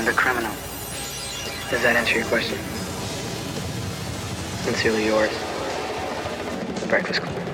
and a criminal. Does that answer your question? Sincerely yours, The Breakfast Club.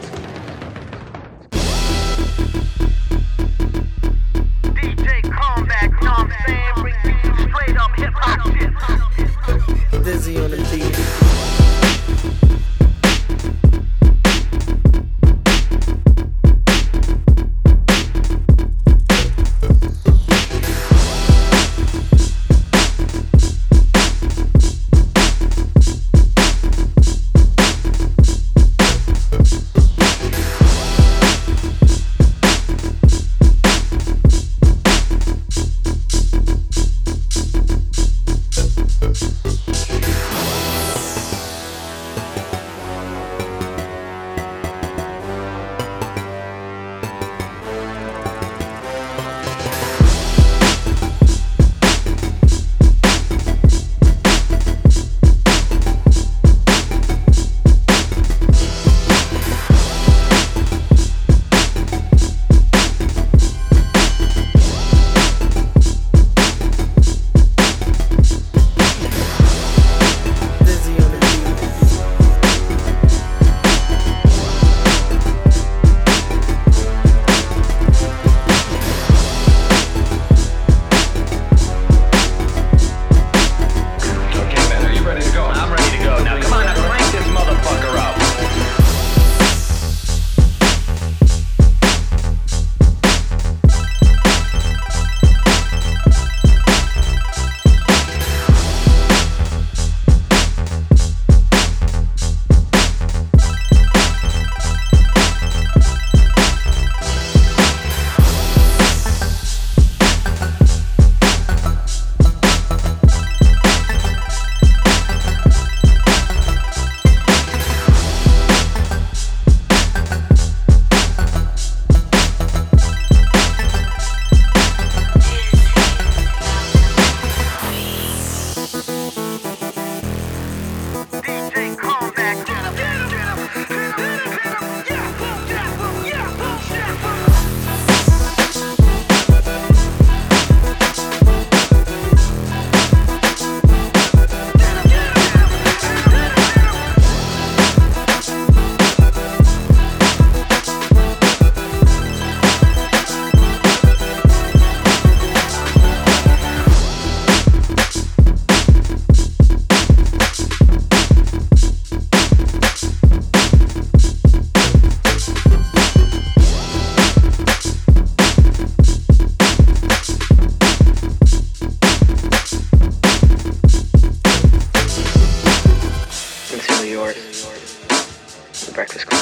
Breakfast Club.